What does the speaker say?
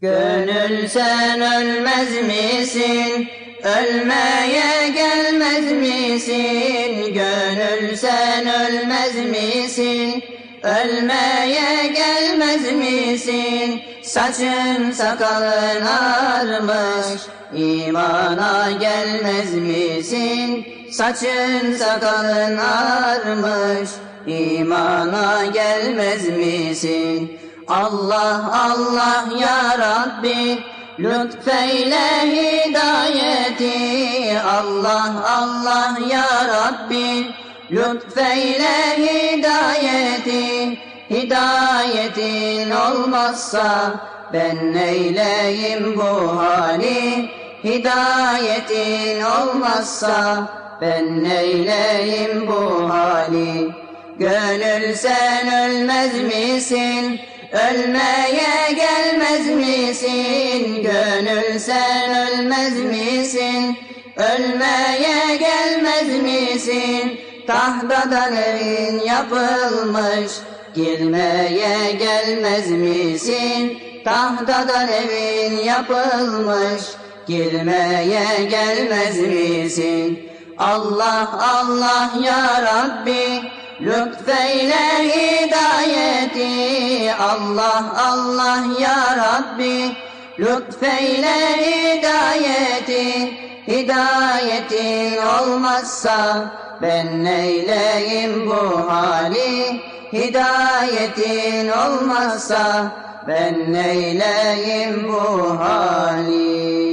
Gönül sen ölmez misin? Ölmeye gelmez misin? Gönül sen ölmez misin? Ölmeye gelmez misin? Saçın sakalın armış İmana gelmez misin? Saçın sakalın armış İmana gelmez misin? Allah Allah ya Rabbi Lütfeyle hidayeti Allah Allah ya Rabbi Lütfeyle hidayeti Hidayetin olmazsa ben neyleyim bu hali? Hidayetin olmazsa ben neyleyim bu hali? Gönül sen ölmez misin? Ölmeye gelmez misin? Gönül sen ölmez misin? Ölmeye gelmez misin? Tahtadan evin yapılmış Girmeye gelmez misin? Tahtadan evin yapılmış Girmeye gelmez misin? Allah Allah ya Rabbi Lütfeyle hidayeti Allah Allah ya Rabbi. Lütfeyle hidayeti Hidayetin olmazsa ben neyleyim bu hali? Hidayetin olmazsa ben neyleyim bu hali